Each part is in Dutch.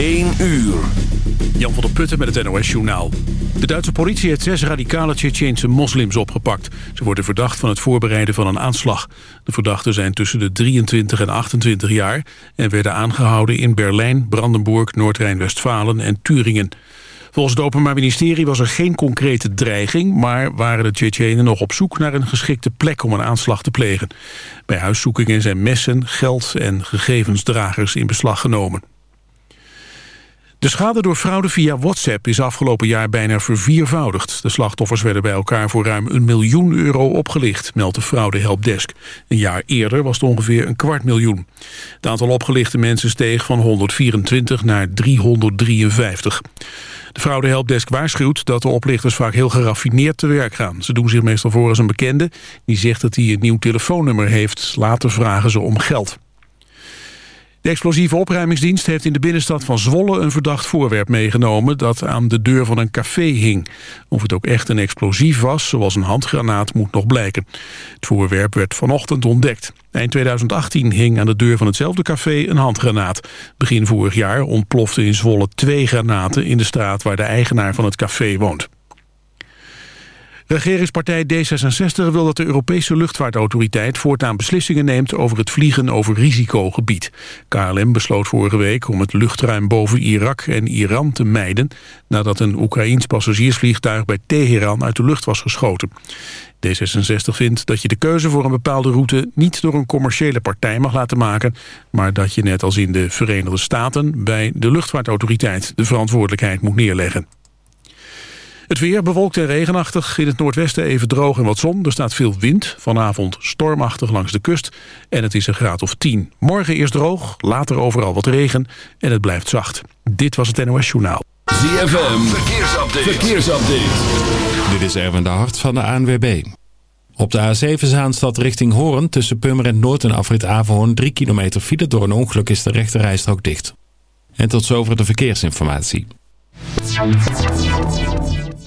1 uur. Jan van der Putten met het NOS-journaal. De Duitse politie heeft zes radicale Tsjetsjeense moslims opgepakt. Ze worden verdacht van het voorbereiden van een aanslag. De verdachten zijn tussen de 23 en 28 jaar... en werden aangehouden in Berlijn, Brandenburg, Noord-Rijn-Westfalen en Turingen. Volgens het Openbaar Ministerie was er geen concrete dreiging... maar waren de Tsjetsjenen nog op zoek naar een geschikte plek om een aanslag te plegen. Bij huiszoekingen zijn messen, geld en gegevensdragers in beslag genomen. De schade door fraude via WhatsApp is afgelopen jaar bijna verviervoudigd. De slachtoffers werden bij elkaar voor ruim een miljoen euro opgelicht, meldt de fraude helpdesk. Een jaar eerder was het ongeveer een kwart miljoen. Het aantal opgelichte mensen steeg van 124 naar 353. De fraude helpdesk waarschuwt dat de oplichters vaak heel geraffineerd te werk gaan. Ze doen zich meestal voor als een bekende die zegt dat hij een nieuw telefoonnummer heeft. Later vragen ze om geld. De explosieve opruimingsdienst heeft in de binnenstad van Zwolle een verdacht voorwerp meegenomen dat aan de deur van een café hing. Of het ook echt een explosief was, zoals een handgranaat, moet nog blijken. Het voorwerp werd vanochtend ontdekt. Eind 2018 hing aan de deur van hetzelfde café een handgranaat. Begin vorig jaar ontplofte in Zwolle twee granaten in de straat waar de eigenaar van het café woont. Regeringspartij D66 wil dat de Europese luchtvaartautoriteit voortaan beslissingen neemt over het vliegen over risicogebied. KLM besloot vorige week om het luchtruim boven Irak en Iran te mijden nadat een Oekraïns passagiersvliegtuig bij Teheran uit de lucht was geschoten. D66 vindt dat je de keuze voor een bepaalde route niet door een commerciële partij mag laten maken, maar dat je net als in de Verenigde Staten bij de luchtvaartautoriteit de verantwoordelijkheid moet neerleggen. Het weer bewolkt en regenachtig. In het noordwesten even droog en wat zon. Er staat veel wind. Vanavond stormachtig langs de kust. En het is een graad of 10. Morgen eerst droog, later overal wat regen. En het blijft zacht. Dit was het NOS Journaal. ZFM, verkeersupdate. verkeersupdate. Dit is Erwin de Hart van de ANWB. Op de A7 Zaanstad richting Hoorn tussen Purmerend Noord en Afrit Averhoorn 3 kilometer file. Door een ongeluk is de rechte rijstrook dicht. En tot zover de verkeersinformatie.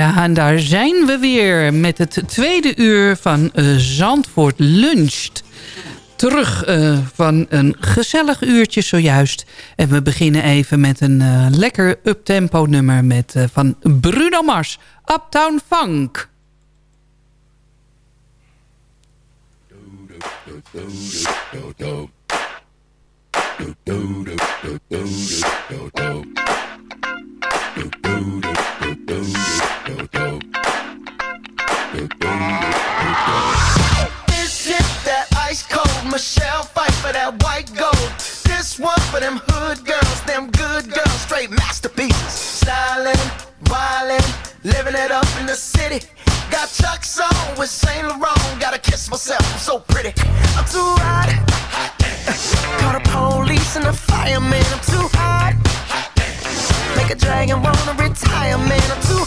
Ja. En daar zijn we weer met het tweede uur van eh, Zandvoort Luncht. Terug eh, van een gezellig uurtje zojuist. En we beginnen even met een eh, lekker uptempo nummer met, eh, van Bruno Mars. Uptown Funk. This shit that ice cold Michelle fight for that white gold. This one for them hood girls, them good girls, straight masterpieces. Styling, wildin', living it up in the city. Got Chuck's on with Saint Laurent. Gotta kiss myself, so pretty. I'm too hot. Call the police and the fireman. I'm too hot. Make a dragon wanna retire, man. I'm too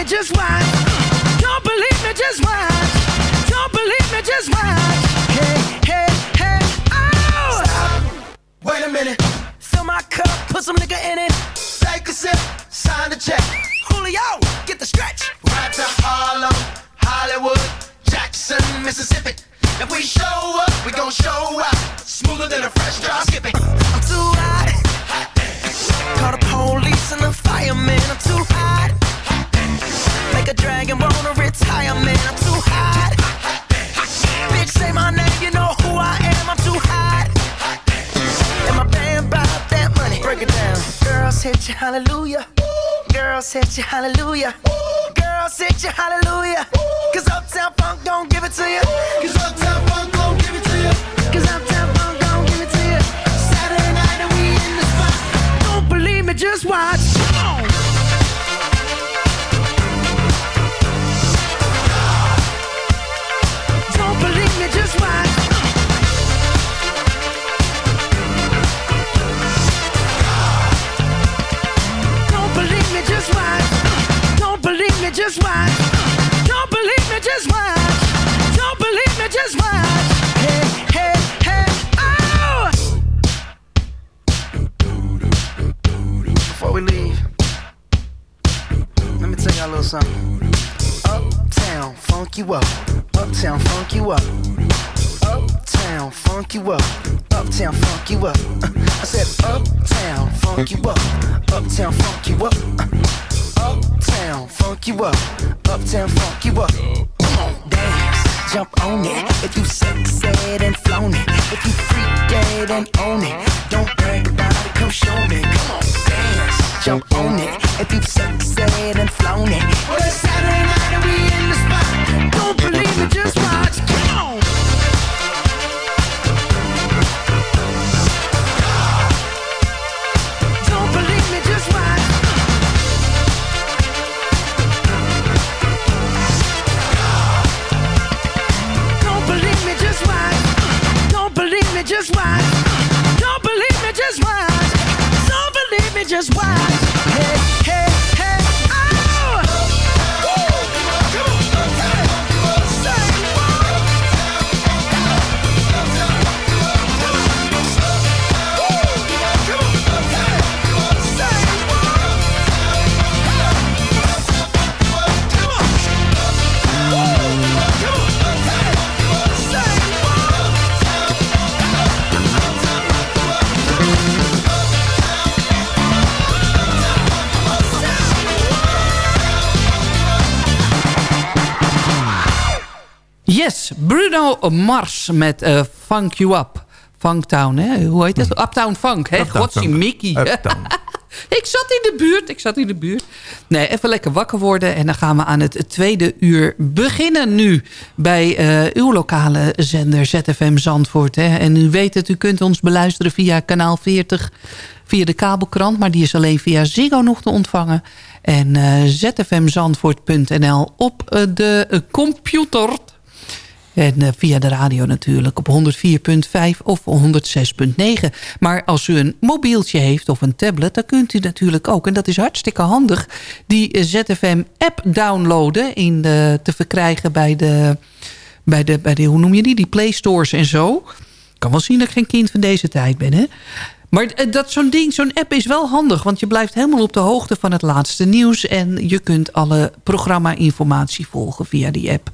Me, just watch. Don't believe me, just watch. Don't believe me, just watch. Hey, hey, hey, oh! Stop. Wait a minute. Fill my cup, put some nigga in it. Take a sip, sign the check. Julio, get the stretch. Right to Harlem, Hollywood, Jackson, Mississippi. If we show up, we gon' show out. Smoother than a fresh drop skipping. I'm too hot. Call the police and the fireman. I'm too hot. A dragon wanna retire, man. I'm too hot. Bitch, say my name, you know who I am. I'm too hot. And my band bought that money. Break it down. Girls hit you, hallelujah. Girls hit you, hallelujah. Girls hit you, hallelujah. Cause Uptown Funk don't give it to you. Bruno Mars met eh, Funk You Up. Funktown, hè? Hoe heet het? Uptown Funk, hè? Funk. Mickey. Ik zat in de buurt, ik zat in de buurt. Nee, even lekker wakker worden. En dan gaan we aan het tweede uur beginnen nu. Bij eh, uw lokale zender ZFM Zandvoort. Hè. En u weet het, u kunt ons beluisteren via kanaal 40... via de kabelkrant, maar die is alleen via Ziggo nog te ontvangen. En eh zfmzandvoort.nl op de computer... En eh, via de radio natuurlijk op 104.5 of 106.9. Maar als u een mobieltje heeft of een tablet... dan kunt u natuurlijk ook, en dat is hartstikke handig... die eh, ZFM-app downloaden in de, te verkrijgen bij de, bij, de, bij de... hoe noem je die? Die Play Stores en zo. Kan wel zien dat ik geen kind van deze tijd ben, hè? Maar eh, dat zo'n ding, zo'n app is wel handig. Want je blijft helemaal op de hoogte van het laatste nieuws. En je kunt alle programma-informatie volgen via die app.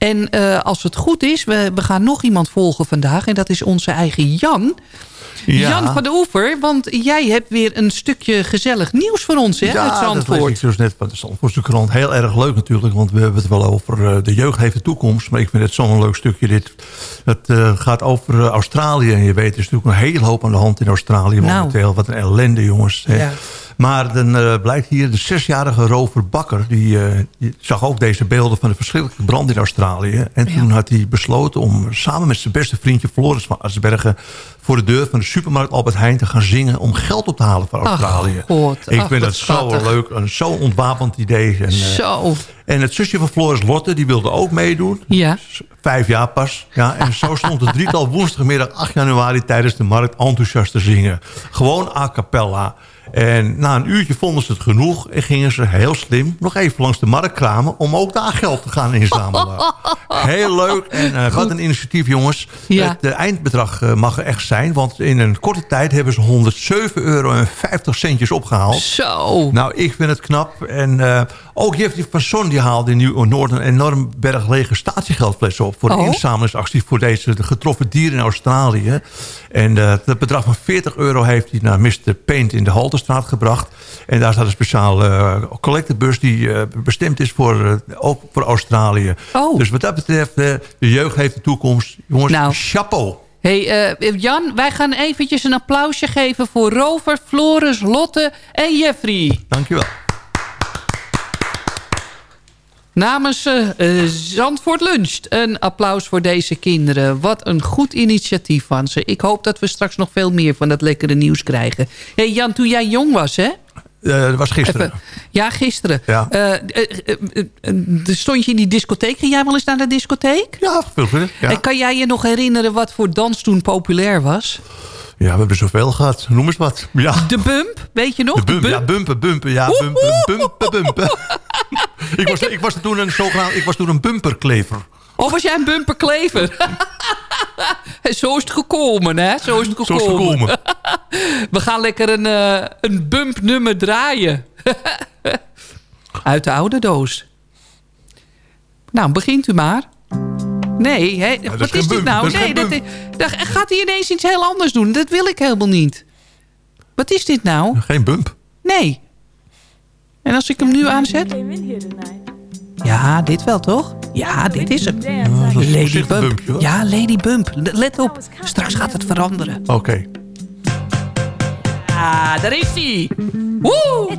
En eh, als het goed is, we, we gaan nog iemand volgen vandaag. En dat is onze eigen Jan. Ja. Jan van de Oever, want jij hebt weer een stukje gezellig nieuws voor ons hè, uit Ja, dat lees Zandvoort. ik dus net van de Zandvoortse krant. Heel erg leuk natuurlijk, want we hebben het wel over eh, de jeugd heeft de toekomst. Maar ik vind het zo'n leuk stukje dit. Het eh, gaat over Australië. En je weet, er is natuurlijk een hele hoop aan de hand in Australië Nou. momenteel. Wat een ellende, jongens. hè. Ja. Maar dan eh, blijkt hier de zesjarige Rover Bakker... Die, eh, die zag ook deze beelden van de verschrikkelijke brand in Australië. En toen had hij besloten om samen met zijn beste vriendje Floris van Asbergen... voor de deur van de supermarkt Albert Heijn te gaan zingen... om geld op te halen voor Ach, Australië. God. Ik Ach, vind dat zo leuk. Een zo ontwapend idee. En, eh, Zo. en het zusje van Floris Lotte, die wilde ook meedoen. Ja. Vijf jaar pas. Ja, en zo stond het drietal woensdagmiddag 8 januari tijdens de markt enthousiast te zingen. Gewoon a cappella. En na een uurtje vonden ze het genoeg en gingen ze heel slim nog even langs de markt kramen om ook daar geld te gaan inzamelen. Heel leuk en eh, wat een initiatief jongens. Ja. Het eh, eindbedrag eh, mag er echt zijn, want in een korte tijd hebben ze 107,50 euro en 50 centjes opgehaald. Zo. Nou, ik vind het knap. En ook Jeffrey van Son die haalde in Nieuw-Noord een enorm berg lege statiegeldflessen op... voor de Oh. inzamelingsactie voor deze de getroffen dieren in Australië. En eh, het bedrag van 40 euro heeft hij naar Mr. Paint in de Halterstraat gebracht. En daar staat een speciale eh, collectebus die eh, bestemd is voor, ook voor Australië. Oh. Dus wat dat betreft, de jeugd heeft de toekomst. Jongens, Nou. chapeau. Hey, Jan, wij gaan eventjes een applausje geven voor Rover, Floris, Lotte en Jeffrey. Dankjewel. Namens eh, eh, Zandvoort Luncht, een applaus voor deze kinderen. Wat een goed initiatief van ze. Ik hoop dat we straks nog veel meer van dat lekkere nieuws krijgen. hey Jan, toen jij jong was, hè? Eh, dat was gisteren. Even- ja, gisteren. Ja. Stond je in die discotheek? Ging jij wel eens naar de discotheek? Ja, vroeger. Ja. En kan jij je nog herinneren wat voor dans toen populair was? Ja, we hebben zoveel gehad. Noem eens wat. Ja. De bump, weet je nog? De bump, ja, bumpen, bumpen, ja, bumpen, bumpen, bumpen. ik, was, ik, was toen een zogenaamd, ik was toen een bumperklever. Of was jij een bumperklever? Zo is het gekomen, hè? Zo is het is gekomen. het gekomen. We gaan lekker een, eh een bumpnummer draaien. Uit de oude doos. Nou, begint u maar. Nee, hè? is wat is dit nou? dat nee, dat, gaat hij ineens iets heel anders doen. Dat wil ik helemaal niet. Wat is dit nou? Geen bump. Nee. En als ik hem nu aanzet? Ja, dit wel toch? Ja, dit is hem. is een Lady Bump. bumpje. Ja, Lady Bump. Let op. Straks gaat het veranderen. Oké. Ah, daar is hij. Woe!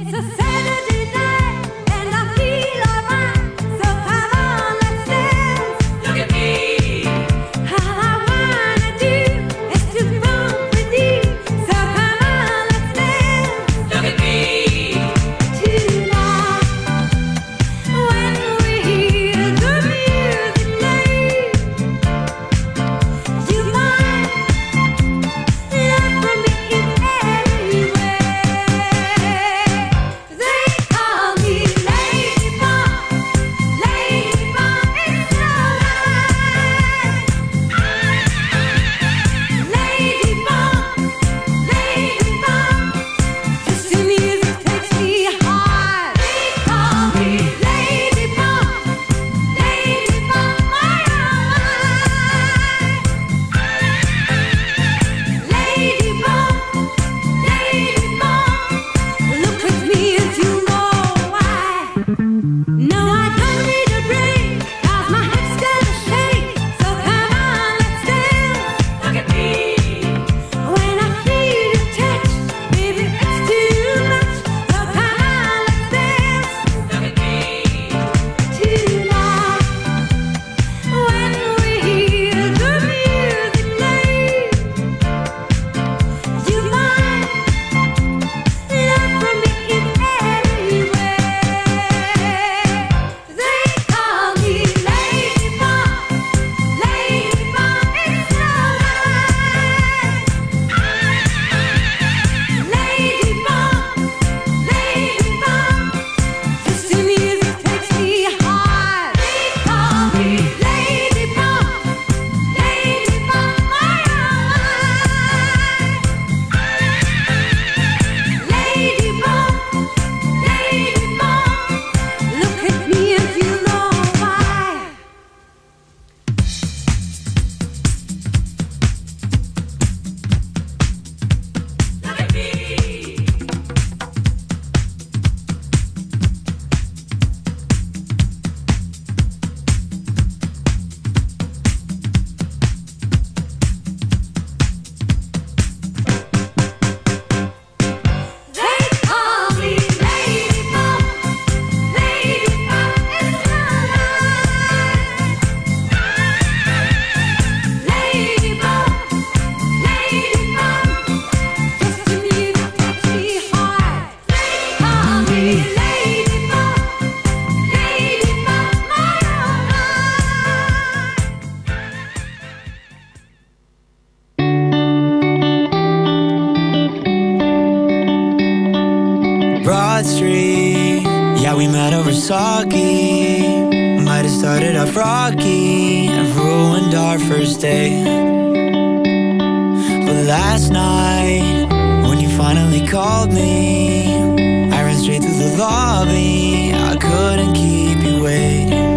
Lobby. I couldn't keep you waiting.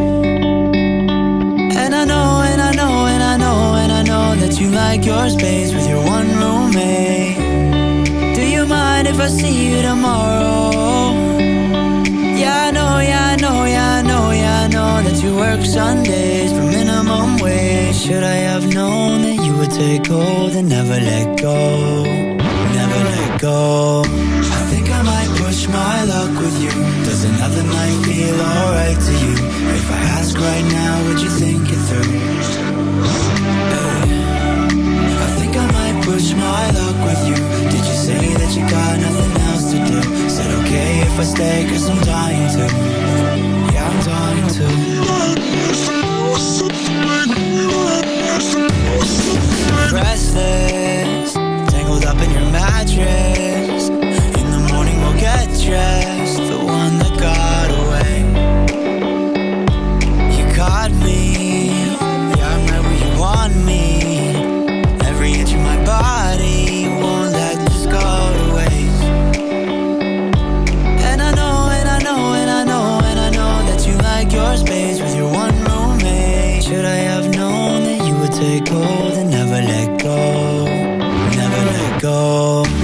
And I know, and I know, and I know, and I know that you like your space with your one roommate. Do you mind if I see you tomorrow? Yeah, I know, yeah, I know, yeah, I know, yeah, I know that you work Sundays for minimum wage. Should I have known that you would take hold and never let go? Never let go. With you. Does another night feel alright to you? If I ask right now, would you think it through? Hey. I think I might push my luck with you. Did you say that you got nothing else to do? Said okay if I stay, cause I'm dying to. Yeah, I'm dying to. Restless, tangled up in your mattress. Dressed. The one that got away. You caught me. Yeah, I'm right where you want me. Every inch of my body won't let this go to waste. And I know, and I know, and I know, and I know that you like your space with your one roommate. Should I have known that you would take hold and never let go? Never let go.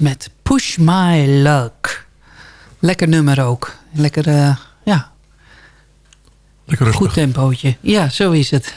Met Push My Luck. Lekker nummer ook. Lekker, eh, ja. Lekker Goed tempootje. Ja, zo is het.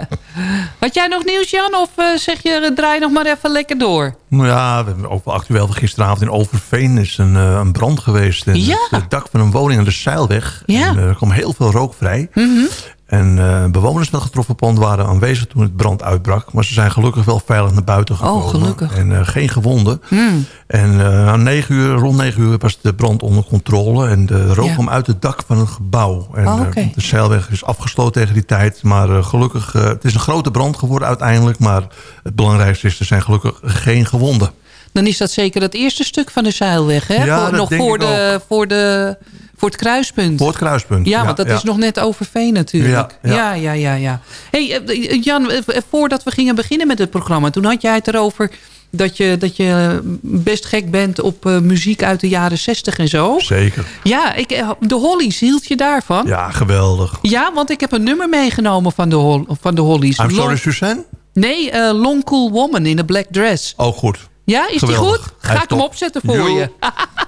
Had jij nog nieuws, Jan? Of eh, zeg je, draai nog maar even lekker door? Nou ja, we hebben ook wel actueel. Gisteravond in Overveen is een, eh, een brand geweest. In Ja. het, dak van een woning aan de Zeilweg. Ja. En, er kwam heel veel rook vrij. Mhm. En eh, bewoners van het getroffen pand waren aanwezig toen het brand uitbrak. Maar ze zijn gelukkig wel veilig naar buiten gekomen. Oh, gelukkig. En eh, geen gewonden. Hmm. En eh, aan 9 uur, rond 9 uur was de brand onder controle. En de rook Ja. kwam uit het dak van het gebouw. En Oh, de zeilweg is afgesloten tegen die tijd. Maar gelukkig, het is een grote brand geworden uiteindelijk. Maar het belangrijkste is, er zijn gelukkig geen gewonden. Dan is dat zeker het eerste stuk van de zeilweg, hè? Ja, voor, nog voor, de, voor, de, voor het kruispunt. Voor het kruispunt. Ja, want dat ja. is nog net Overveen natuurlijk. Ja, Ja, ja. ja. Hey, eh, Jan, eh, voordat we gingen beginnen met het programma... toen had jij het erover dat je, dat je best gek bent op eh, muziek uit de jaren zestig en zo. Zeker. Ja, ik, eh, de Hollies, hield je daarvan? Ja, geweldig. Ja, want ik heb een nummer meegenomen van de, Hol van de Hollies. I'm sorry, Suzanne? Nee, eh, Long Cool Woman in a Black Dress. Oh, goed. Ja, is Geweldig. die goed? Ga ik hem opzetten voor je.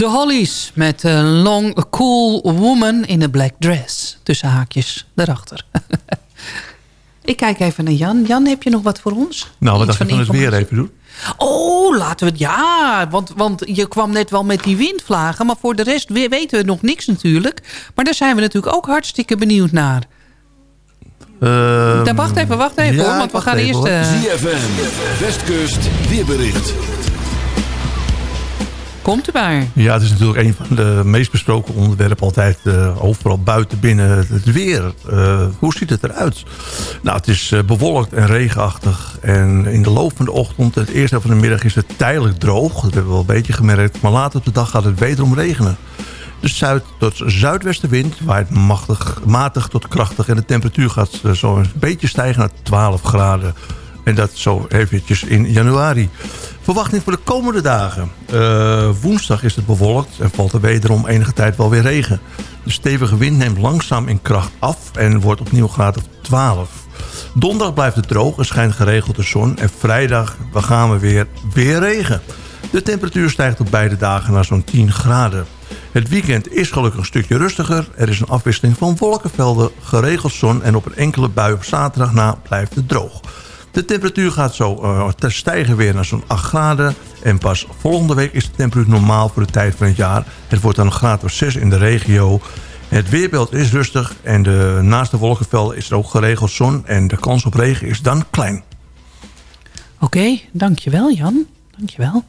De Hollies met een long a cool woman in a black dress. Tussen haakjes daarachter. Ik kijk even naar Jan. Jan, heb je nog wat voor ons? Nou, wat Iets dacht je van het weer even doen? Oh, laten we het... Ja, want, want je kwam net wel met die windvlagen. Maar voor de rest we- weten we nog niks natuurlijk. Maar daar zijn we natuurlijk ook hartstikke benieuwd naar. Ehm, Daar, wacht even, wacht even ja, hoor. Want we gaan even, eerst... eh, ZFM, Westkust, weerbericht. Komt. Ja, het is natuurlijk een van de meest besproken onderwerpen altijd. eh, overal buiten, binnen het weer. Eh, hoe ziet het eruit? Nou, het is eh, bewolkt en regenachtig. En in de loop van de ochtend, het eerste helft van de middag, is het tijdelijk droog. Dat hebben we wel een beetje gemerkt. Maar later op de dag gaat het wederom regenen. De zuid- tot zuidwestenwind waait machtig, matig tot krachtig. En de temperatuur gaat zo een beetje stijgen naar 12 graden. En dat zo eventjes in januari. Verwachting voor de komende dagen. Eh, woensdag is het bewolkt en valt er wederom enige tijd wel weer regen. De stevige wind neemt langzaam in kracht af en wordt opnieuw graad of 12. Donderdag blijft het droog en schijnt geregeld de zon. En vrijdag gaan we weer, weer regen. De temperatuur stijgt op beide dagen naar zo'n 10 graden. Het weekend is gelukkig een stukje rustiger. Er is een afwisseling van wolkenvelden, geregeld zon... en op een enkele bui op zaterdag na blijft het droog. De temperatuur gaat zo te stijgen weer naar zo'n 8 graden. En pas volgende week is de temperatuur normaal voor de tijd van het jaar. Het wordt dan een graad of 6 in de regio. Het weerbeeld is rustig en de, naast de wolkenvelden is er ook geregeld zon... en de kans op regen is dan klein. Oké, dankjewel Jan. Dankjewel.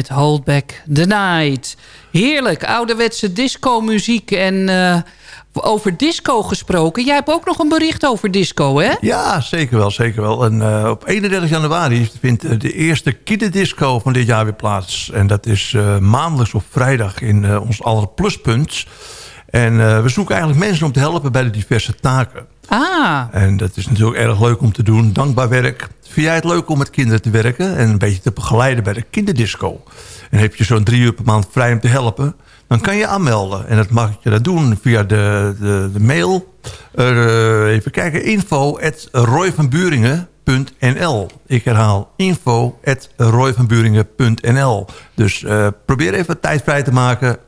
Met Hold Back the Night. Heerlijk, ouderwetse disco-muziek. En eh, over disco gesproken. Jij hebt ook nog een bericht over disco, hè? Ja, zeker wel, zeker wel. En eh, op 31 januari vindt eh, de eerste kinderdisco van dit jaar weer plaats. En dat is eh, maandelijks op vrijdag in ons aller pluspunt. En we zoeken eigenlijk mensen om te helpen bij de diverse taken. Ah, En dat is natuurlijk erg leuk om te doen. Dankbaar werk. Vind jij het leuk om met kinderen te werken en een beetje te begeleiden bij de kinderdisco? En heb je zo'n drie uur per maand vrij om te helpen? Dan kan je aanmelden. En dat mag je dat doen via de, de, de mail. Eh, even kijken. Info at Ik herhaal info at Dus eh, probeer even tijd vrij te maken.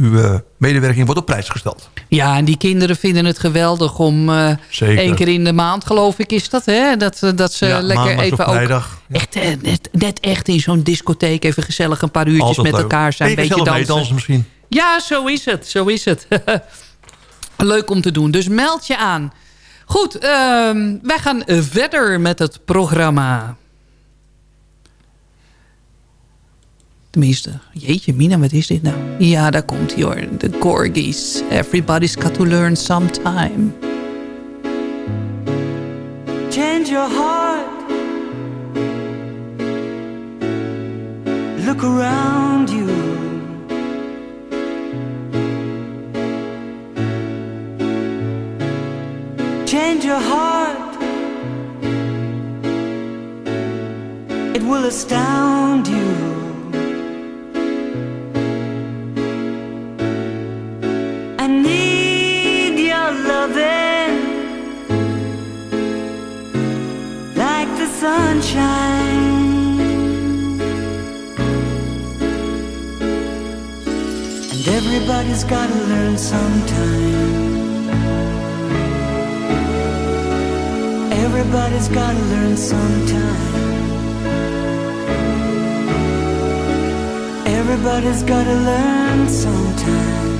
Uw eh, medewerking wordt op prijs gesteld. ja, en die kinderen vinden het geweldig om Zeker. één keer in de maand, geloof ik, is dat, hè? Dat, eh, dat ze Ja, lekker even ook... vrijdag. Echt, net, net echt in zo'n discotheek even gezellig een paar uurtjes Altijd met leuk. elkaar zijn. En Een beetje dansen. misschien. Ja, zo is het. Zo is het. Leuk om te doen. Dus meld je aan. Goed, ehm, wij gaan verder met het programma. Tenminste, jeetje Mina, wat is dit nou? Ja, daar komt hij hoor. De Corgis. Everybody's got to learn sometime. Change your heart. Look around you. Change your heart. It will astound you. Sunshine. And everybody's gotta learn sometime. Everybody's gotta learn sometime. Everybody's gotta learn sometime.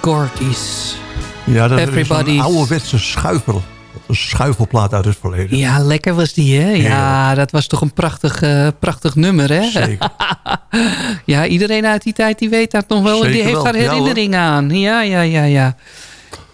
Gorkies. Ja, dat is een ouderwetse schuifel. Een schuifelplaat uit het verleden. Ja, lekker was die, hè? Ja, dat was toch een prachtig, eh, prachtig nummer, hè? Zeker. ja, iedereen uit die tijd die weet dat nog wel. die heeft daar Ja, herinneringen aan. Ja, ja, ja, ja.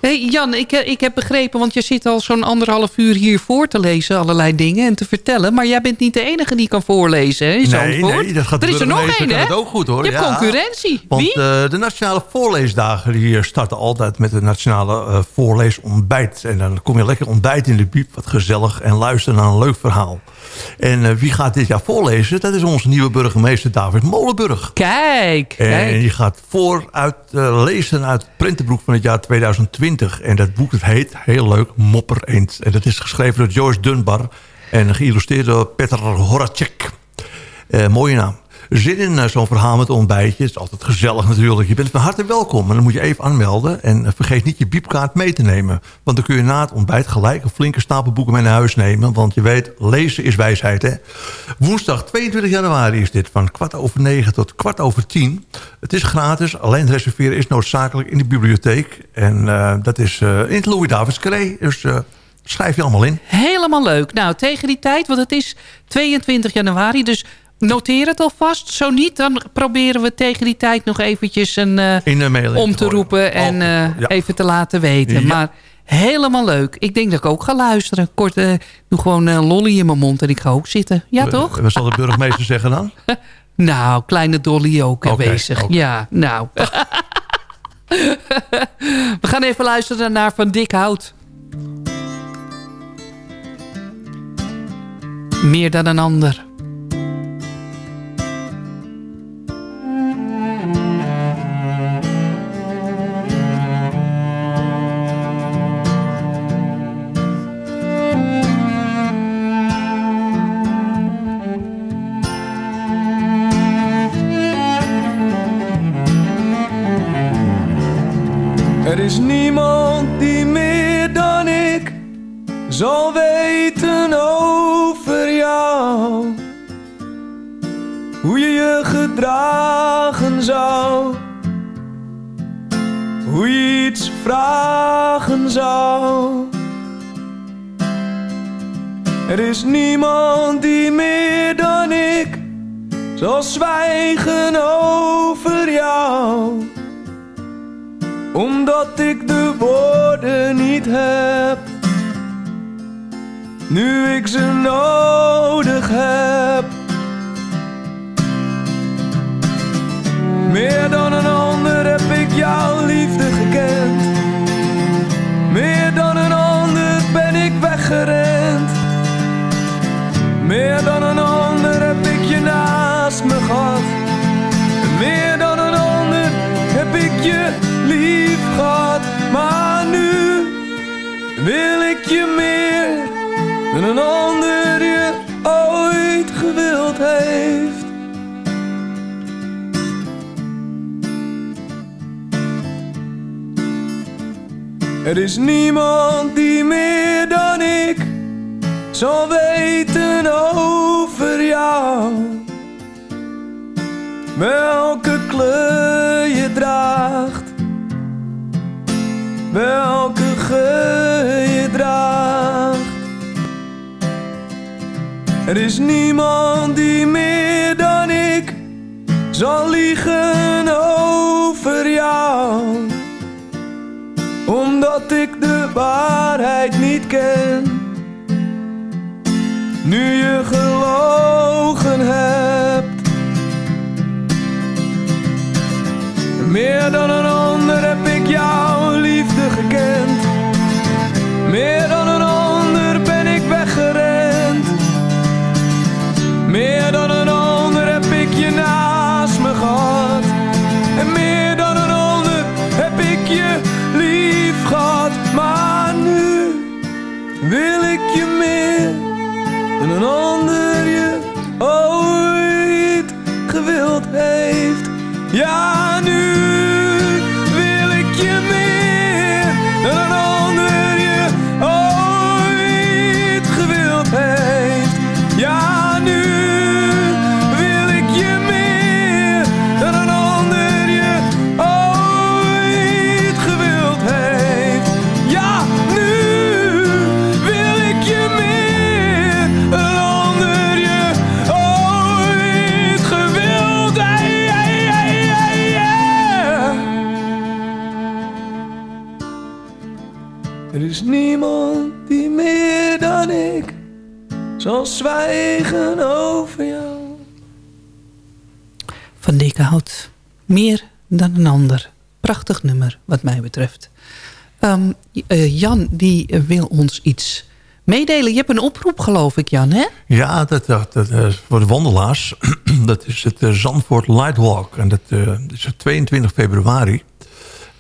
Hey Jan, ik, eh, ik heb begrepen, want je zit al zo'n anderhalf uur hier voor te lezen, allerlei dingen en te vertellen. Maar jij bent niet de enige die kan voorlezen, hè, Nee, nee, dat gaat Er is er nog één, hè? ook goed, hoor. Je hebt Ja. concurrentie. Want Wie? eh, de Nationale Voorleesdagen die starten altijd met de Nationale eh, Voorleesontbijt. En dan kom je lekker ontbijt in de biep, wat gezellig... en luisteren naar een leuk verhaal. En wie gaat dit jaar voorlezen? Dat is onze nieuwe burgemeester David Molenburg. Kijk, En kijk. die gaat vooruit lezen uit het van het jaar 2020. En dat boek dat heet, heel leuk, Mopper Eend. En dat is geschreven door Joyce Dunbar en geïllustreerd door Peter Horacek. Eh, mooie naam. Zin in eh, zo'n verhaal met ontbijtje. Het is altijd gezellig natuurlijk. Je bent van harte welkom. En dan moet je even aanmelden. En eh, vergeet niet je biepkaart mee te nemen. Want dan kun je na het ontbijt gelijk een flinke stapel boeken mee naar huis nemen. Want je weet, lezen is wijsheid. Hè? Woensdag 22 januari is dit. Van kwart over negen tot kwart over tien. Het is gratis. Alleen reserveren is noodzakelijk in de bibliotheek. En eh, dat is in het Louis Davids Carré. Dus schrijf je allemaal in. Helemaal leuk. Nou, tegen die tijd, want het is 22 januari, dus noteer het alvast. Zo niet, dan proberen we tegen die tijd nog eventjes een, eh, om te roepen en eh, ja. even te laten weten. Ja. Maar helemaal leuk. Ik denk dat ik ook ga luisteren. Kort, eh, doe gewoon een lolly in mijn mond en ik ga ook zitten. Ja, toch? Eh, Wat zal de burgemeester zeggen dan? Nou, kleine Dolly ook Oké, aanwezig. Ja, nou. We gaan even luisteren naar Van Dik Hout. Meer dan een ander. Zal weten over jou. Hoe je je gedragen zou. Hoe je iets vragen zou. Er is niemand die meer dan ik zal zwijgen over jou omdat ik de woorden niet heb. Nu ik ze nodig heb. Meer dan een ander heb ik jouw liefde gekend. Meer dan een ander ben ik weggerend. Meer dan een ander heb ik je naast me gehad. Meer dan een ander heb ik je een ander je ooit gewild heeft. Er is niemand die meer dan ik zal weten over jou. Welke kleur je draagt, welke geur je draagt. Er is niemand die meer dan ik zal liegen over jou omdat ik de waarheid niet ken. Nu je gelogen hebt, meer dan een ander heb ik jouw liefde gekend. Meer dan een een ander je ooit gewild heeft. Ja, Meer dan een ander. Prachtig nummer, wat mij betreft. Ehm, eh, Jan, die wil ons iets meedelen. Je hebt een oproep, geloof ik, Jan, hè? Ja, dat, dat, dat, eh, voor de wandelaars. dat is het eh, Zandvoort Lightwalk. En dat eh, is op 22 februari.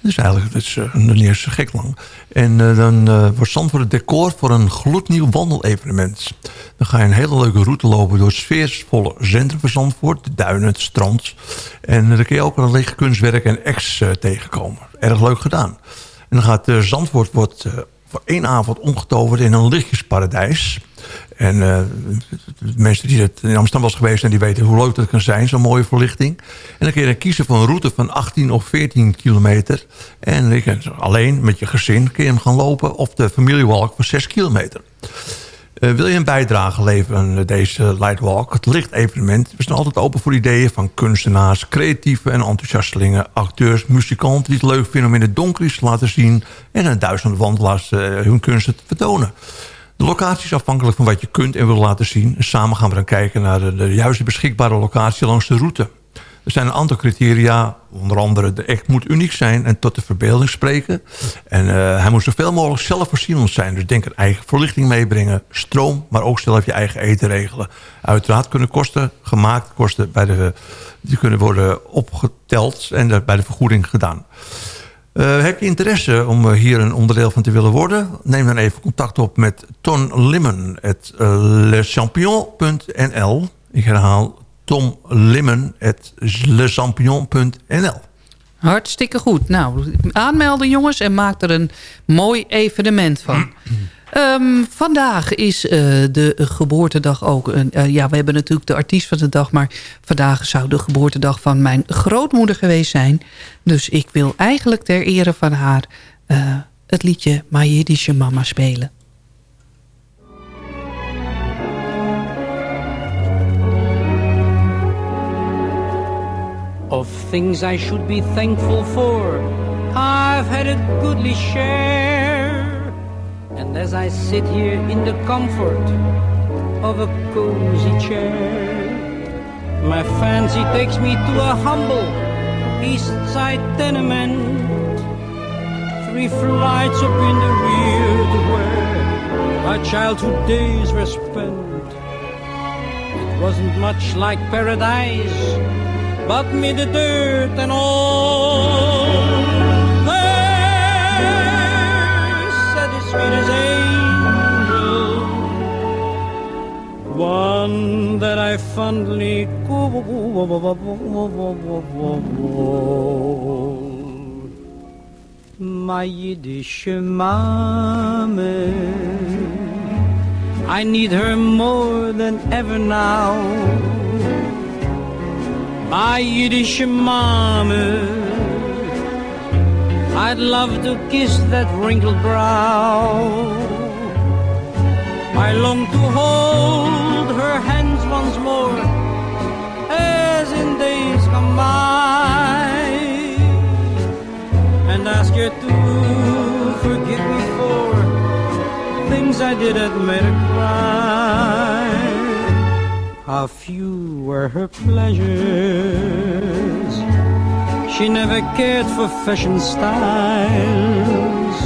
Is eigenlijk dat is, niet eens zo gek lang. En eh, dan eh, wordt Zandvoort het decor voor een gloednieuw wandelevenement. Dan ga je een hele leuke route lopen door het sfeervolle centrum van Zandvoort. De duinen, het strand. En eh, dan kun je ook een leeg kunstwerk en ex tegenkomen. Erg leuk gedaan. En dan gaat Zandvoort wordt, voor één avond omgetoverd in een lichtjesparadijs. En eh, mensen die het in Amsterdam was geweest... en die weten hoe leuk dat kan zijn, zo'n mooie verlichting. En dan kun je dan kiezen voor een route van 18 of 14 kilometer. En alleen met je gezin kun je hem gaan lopen... of de familiewalk van 6 kilometer. Eh, wil je een bijdrage leveren aan deze Lightwalk, het lichtevenement? We zijn altijd open voor ideeën van kunstenaars, creatieven en enthousiastelingen, acteurs, muzikanten die het leuk vinden om in het donker iets te laten zien en een duizend wandelaars eh, hun kunsten te vertonen. De locatie is afhankelijk van wat je kunt en wil laten zien. Samen gaan we dan kijken naar de, de juiste beschikbare locatie langs de route. Er zijn een aantal criteria, onder andere de act moet uniek zijn en tot de verbeelding spreken. En eh, hij moet zoveel mogelijk zelfvoorzienend zijn. Dus denk aan eigen verlichting meebrengen, stroom, maar ook zelf je eigen eten regelen. Uiteraard kunnen kosten, gemaakt kosten, bij de, die kunnen worden opgeteld en dat bij de vergoeding gedaan. Eh, heb je interesse om eh, hier een onderdeel van te willen worden? Neem dan even contact op met Ton Limmen, het uh, lechampion.nl. Ik herhaal Tom Limmen, het lechampion.nl. Hartstikke goed. Nou, aanmelden jongens en maak er een mooi evenement van. Ehm, vandaag is eh, de geboortedag ook. een- eh, ja, we hebben natuurlijk de artiest van de dag... maar vandaag zou de geboortedag van mijn grootmoeder geweest zijn. Dus ik wil eigenlijk ter ere van haar... eh, het liedje My Jiddische Mama spelen. Of things I should be thankful for, I've had a goodly share. And as I sit here in the comfort of a cozy chair, my fancy takes me to a humble east side tenement. Three flights up in the rear to where my childhood days were spent. It wasn't much like paradise but me the dirt and all. Sweet as angel, one that I fondly call my Yiddish mama. I need her more than ever now my Yiddish mama. I'd love to kiss that wrinkled brow. I long to hold her hands once more, as in days gone by, and ask her to forgive me for things I did that made her cry. How few were her pleasures. She never cared for fashion styles.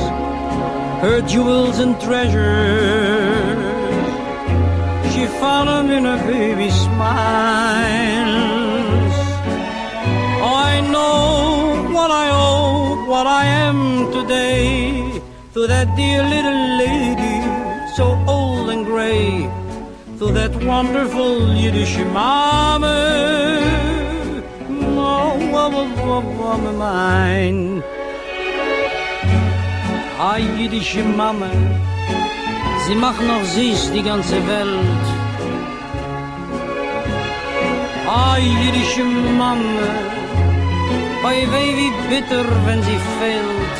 Her jewels and treasures, she found them in her baby smiles. I know what I owe, what I am today, to that dear little lady, so old and gray to that wonderful Yiddish mama, mama, mine. Ah, jiddische Mama, sie macht noch süß die ganze Welt. Ah, jiddische Mama, oi weh wie bitter, wenn sie fehlt.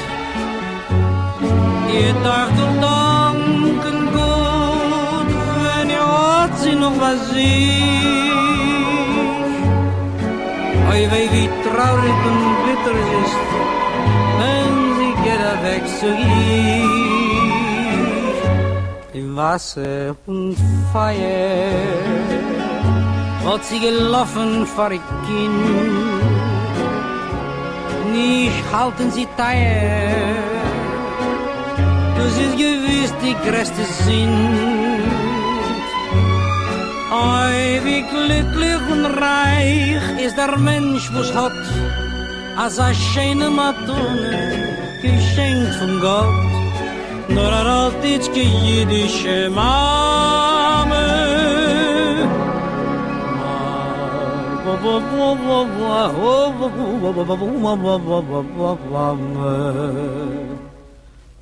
Ihr darf danken Gott, wenn ihr hat sie noch was sieht. Oi weh wie traurig und bitter ist, wenn sie geht er weg zu ihr. Wasser und Feuer. Hat sie gelaufen vor ihr Kind. Nicht halten sie teuer. Das ist gewiss die größte Sinn. Oi, wie glücklich und reich ist der Mensch, wo's hat, als a schöne Madonna, geschenkt von Gott. Nur a altitske jüdische Mame.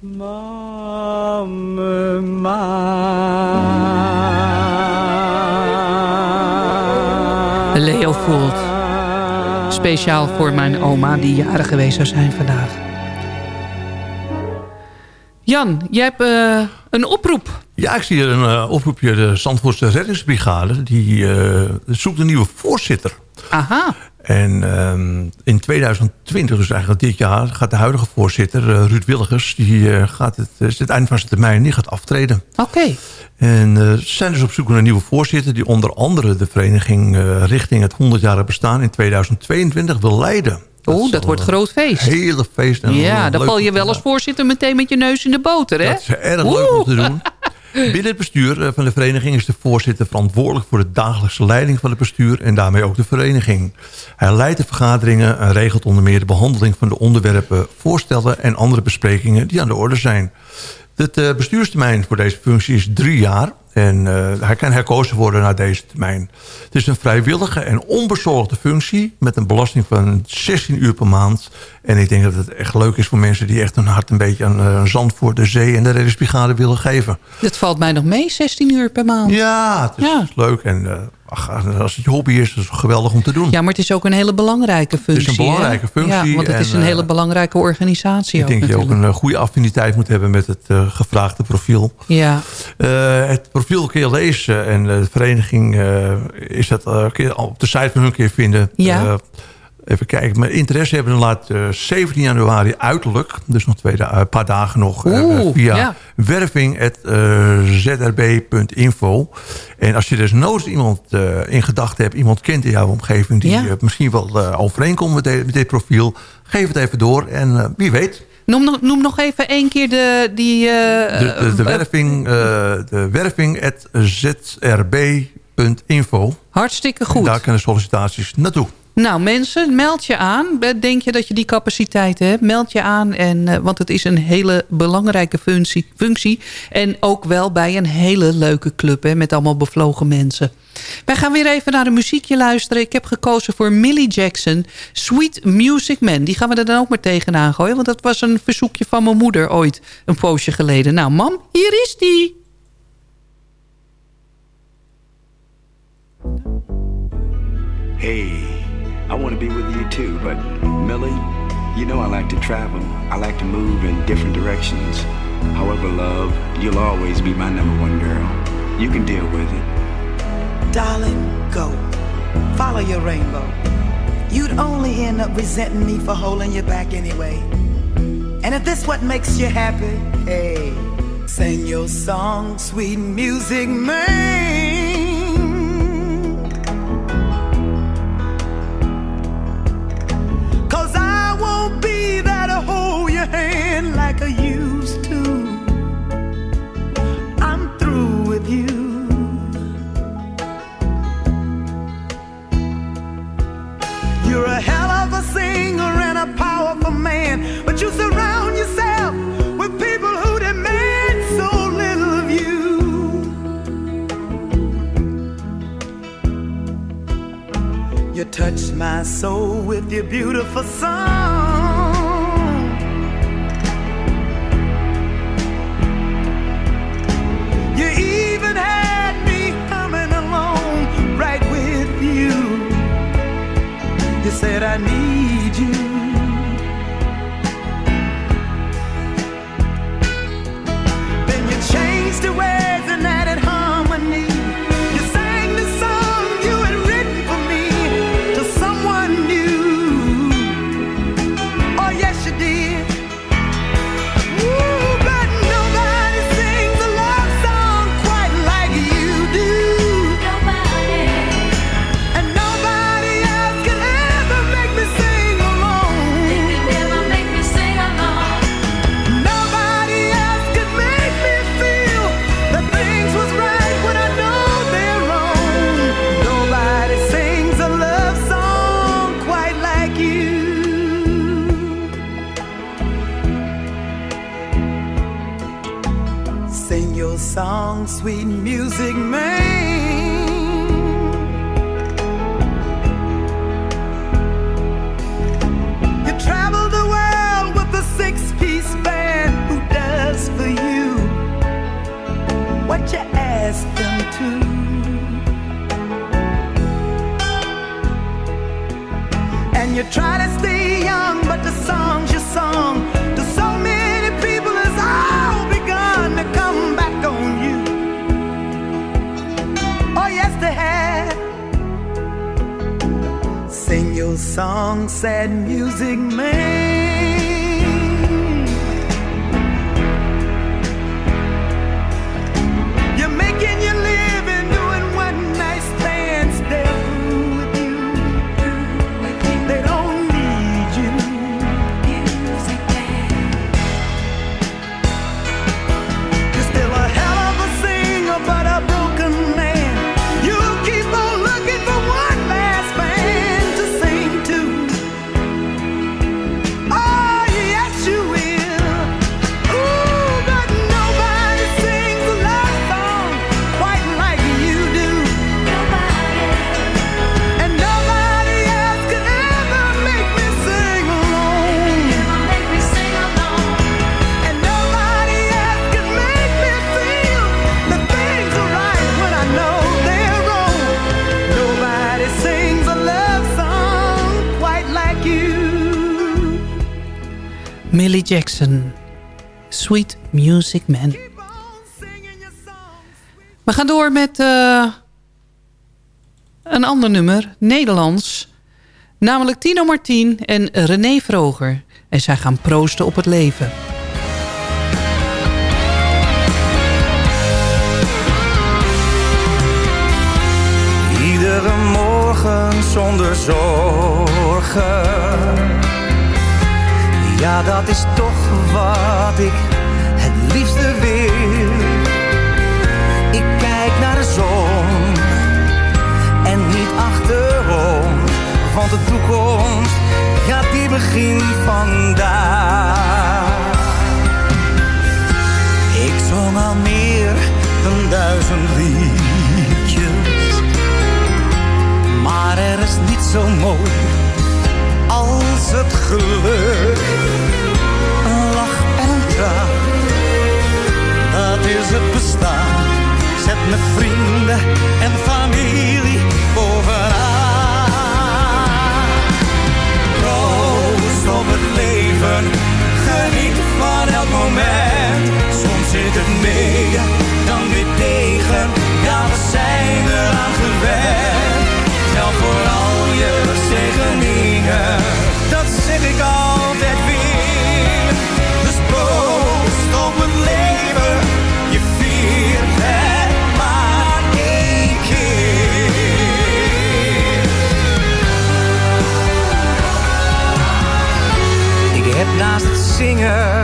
Mame, Leo voelt. Speciaal voor mijn oma die jarig geweest zou zijn vandaag. Jan, jij hebt eh, een oproep. Ja, ik zie hier een eh, oproepje. De Zandvoortse Reddingsbrigade. Die eh, zoekt een nieuwe voorzitter. Aha. En ehm, in 2020, dus eigenlijk dit jaar, gaat de huidige voorzitter, eh, Ruud Willigers, die gaat het, is het eind van zijn termijn, die gaat aftreden. Oké. En ze zijn dus op zoek naar een nieuwe voorzitter... die onder andere de vereniging richting het 100-jarige bestaan in 2022 wil leiden. Oeh, dat wordt groot feest. Hele feest. En Ja, dan val je wel als voorzitter meteen met je neus in de boter, hè? Dat is erg leuk om te doen. Binnen het bestuur eh, van de vereniging is de voorzitter verantwoordelijk voor de dagelijkse leiding van het bestuur en daarmee ook de vereniging. Hij leidt de vergaderingen en regelt onder meer de behandeling van de onderwerpen, voorstellen en andere besprekingen die aan de orde zijn. Het eh, bestuurstermijn voor deze functie is drie jaar. En eh, hij kan herkozen worden na deze termijn. Het is een vrijwillige en onbezorgde functie... met een belasting van 16 uur per maand. En ik denk dat het echt leuk is voor mensen... die echt hun hart een beetje aan uh, Zandvoort, de zee en de reddingsbrigade willen geven. Dat valt mij nog mee, 16 uur per maand. Ja, het is leuk. En eh, ach, als het je hobby is, is het geweldig om te doen. Ja, maar het is ook een hele belangrijke functie. Het is een belangrijke hè? functie Ja, want het is en, een eh, hele belangrijke organisatie Ik ook denk dat je ook een eh, goede affiniteit moet hebben met het eh, gevraagde profiel. Ja. Eh, het profiel kun je lezen en eh, de vereniging eh, is dat eh, kun je op de site van hun je vinden. Ja. Eh, even kijken, mijn interesse hebben we laat eh 17 januari uiterlijk, dus nog twee da- een paar dagen nog, eh, Oeh, via ja. werving.zrb.info. En als je dus nooit iemand eh, in gedachten hebt, iemand kent in jouw omgeving die Ja. eh, misschien wel eh, overeenkomt met, de- met dit profiel, geef het even door en eh, wie weet. Noem, nog- noem nog even één keer de... Die, eh, De, de, de eh, werving, eh, de werving.zrb.info. Hartstikke goed. En daar kunnen sollicitaties naartoe. Nou mensen, meld je aan. Denk je dat je die capaciteiten hebt? Meld je aan, en, eh, want het is een hele belangrijke functie, functie. En ook wel bij een hele leuke club hè, met allemaal bevlogen mensen. Wij gaan weer even naar een muziekje luisteren. Ik heb gekozen voor Millie Jackson, Sweet Music Man. Die gaan we er dan ook maar tegenaan gooien. Want dat was een verzoekje van mijn moeder ooit, een poosje geleden. Nou mam, hier is die. Hey, I want to be with you too, but Millie, you know I like to travel. I like to move in different directions. However, love, you'll always be my number one girl. You can deal with it. Darling, go. Follow your rainbow. You'd only end up resenting me for holding you back anyway. And if this what makes you happy, hey, sing your song, sweet music man. Hand like I used to. I'm through with you. You're a hell of a singer and a powerful man, but you surround yourself with people who demand so little of you. You touch my soul with your beautiful song. You try to stay young, but the songs you sung to so many people has all begun to come back on you. Oh, yes, they have. Sing your song, sad music man. Millie Jackson. Sweet Music Man. We gaan door met eh, een ander nummer, Nederlands. Namelijk Tino Martien en René Vroger. En zij gaan proosten op het leven. Iedere morgen zonder zorgen. Ja, dat is toch wat ik het liefste wil. Ik kijk naar de zon en niet achterom. Want de toekomst, ja, die begint vandaag. Ik zong al meer dan duizend liedjes. Maar er is niet zo mooi als het geluk. Een lach en een traan, dat is het bestaan. Zet mijn vrienden en familie bovenaan. Proost op het leven, geniet van elk moment. Soms zit het mee, dan weer tegen. Ja, we zijn eraan gewend. dat zeg ik altijd weer. Dus proost op het leven, je viert het maar één keer. Ik heb naast het zingen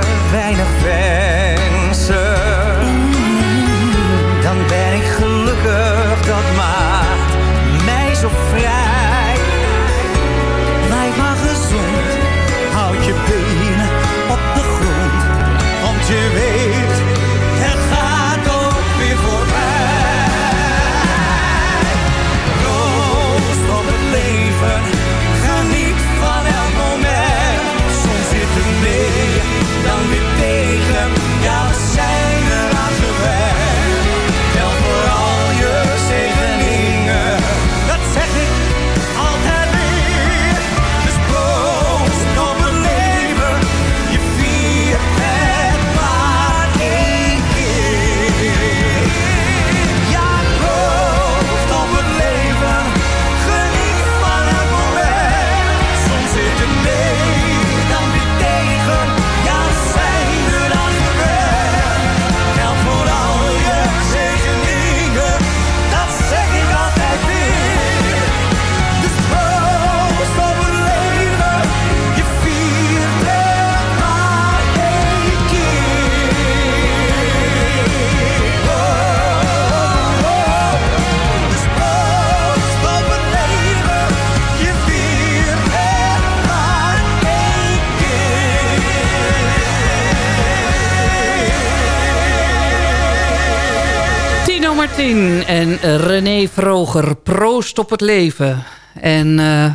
en René Vroger. Proost op het leven. En eh,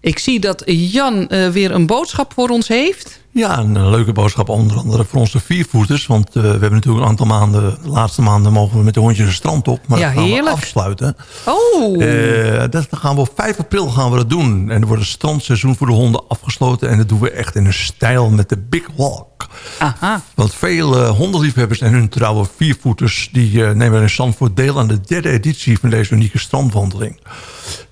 ik zie dat Jan eh, weer een boodschap voor ons heeft. Ja, een eh, leuke boodschap onder andere voor onze viervoeters. Want eh, we hebben natuurlijk een aantal maanden, de laatste maanden mogen we met de hondjes het strand op. Maar Ja, dat gaan heerlijk. we afsluiten. Oh! Eh, dat gaan we op 5 april gaan we dat doen. En er wordt het strandseizoen voor de honden afgesloten. En dat doen we echt in een stijl met de Big Walk. Aha. Want veel hondenliefhebbers en hun trouwe viervoeters... die nemen in Zandvoort deel aan de derde editie van deze unieke strandwandeling.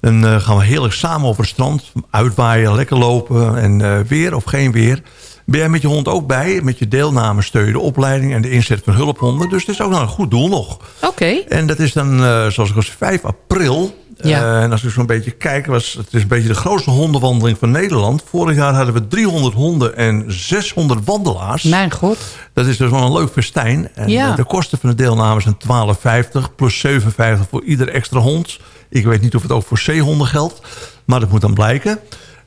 Dan eh, gaan we heerlijk samen over het strand. Uitwaaien, lekker lopen en weer of geen weer. Ben jij met je hond ook bij? Met je deelname steun je de opleiding en de inzet van hulphonden. Dus het is ook nog een goed doel nog. Oké. En dat is dan, eh, zoals ik was, 5 april. Ja. Eh, en als ik zo'n beetje kijk, was, het is een beetje de grootste hondenwandeling van Nederland. Vorig jaar hadden we 300 honden en 600 wandelaars. Mijn god. Dat is dus wel een leuk festijn. En Ja. eh, de kosten van de deelname zijn 12,50 plus 7,50 voor ieder extra hond. Ik weet niet of het ook voor zeehonden geldt, maar dat moet dan blijken.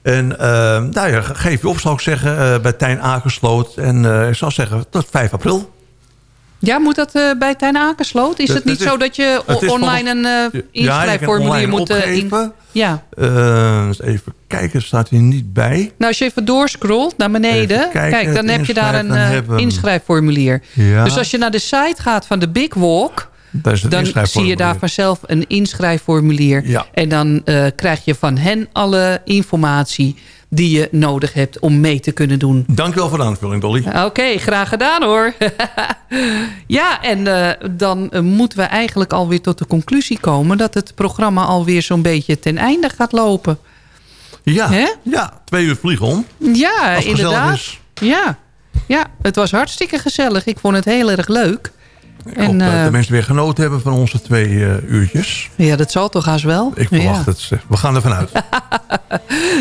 En eh, nou ja, geef je op, zou ik zeggen, eh, bij Tijn Akersloot. En eh, ik zou zeggen, tot 5 april. Ja, moet dat eh, bij Tijn Akersloot? Is het niet is- zo dat je online een volgens- inschrijfformulier moet... in- opgeven. ja. Even kijken, staat hier niet bij. Nou, als je even doorscrollt naar beneden... Kijken, kijk, dan heb je daar een inschrijfformulier. Ja. Dus als je naar de site gaat van de Big Walk... Dan zie je daar vanzelf een inschrijfformulier. Ja. En dan eh, krijg je van hen alle informatie die je nodig hebt om mee te kunnen doen. Dankjewel voor de aanvulling, Dolly. Oké, graag gedaan hoor. ja, en eh, dan eh, moeten we eigenlijk alweer tot de conclusie komen... dat het programma alweer zo'n beetje ten einde gaat lopen. Ja, ja twee uur vliegen om. Ja, inderdaad. Ja. ja, het was hartstikke gezellig. Ik vond het heel erg leuk. Ik hoop dat de mensen weer genoten hebben van onze twee eh, uurtjes. ja, dat zal toch haast wel? Ik verwacht Ja. het. We gaan ervan uit.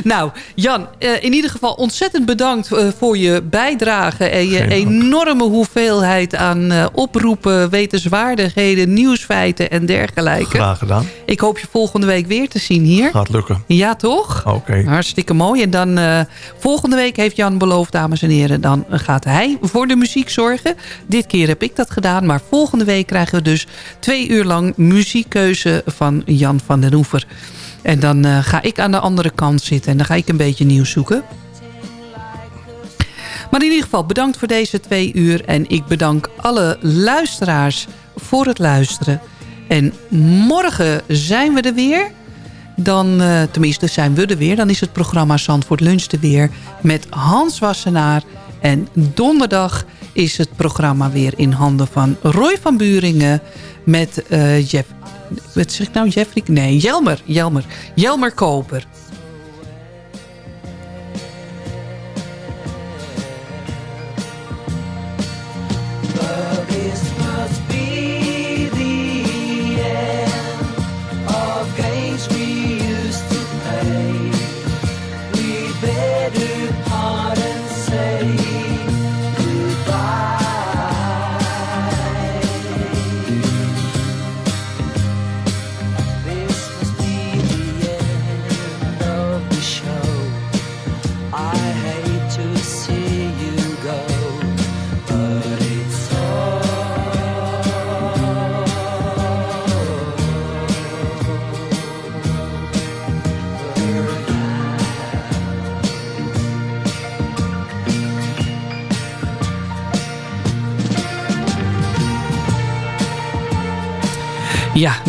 Nou, Jan, eh, in ieder geval ontzettend bedankt eh, voor je bijdrage... en je Geen dank. enorme hoeveelheid aan eh, oproepen, wetenswaardigheden... nieuwsfeiten en dergelijke. Graag gedaan. Ik hoop je volgende week weer te zien hier. Gaat lukken. Ja, toch? Oké. Hartstikke mooi. En dan eh, volgende week heeft Jan beloofd, dames en heren... dan gaat hij voor de muziek zorgen. Dit keer heb ik dat gedaan. Maar volgende week krijgen we dus twee uur lang muziekkeuze van Jan van den Oever. En dan eh, ga ik aan de andere kant zitten. En dan ga ik een beetje nieuws zoeken. Maar in ieder geval bedankt voor deze twee uur. En ik bedank alle luisteraars voor het luisteren. En morgen zijn we er weer. Dan, eh, tenminste zijn we er weer. Dan is het programma Zandvoort Lunch er weer. Met Hans Wassenaar. En donderdag is het programma weer in handen van Roy van Buringen. Met eh Jeff... Wat zeg ik nou? Jeffrey? Nee, Jelmer. Jelmer. Jelmer Koper.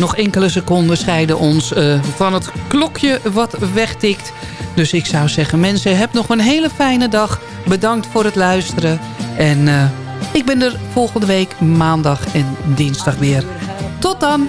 Nog enkele seconden scheiden ons eh, van het klokje wat wegtikt. Dus ik zou zeggen, mensen, heb nog een hele fijne dag. Bedankt voor het luisteren. En eh, ik ben er volgende week maandag en dinsdag weer. Tot dan!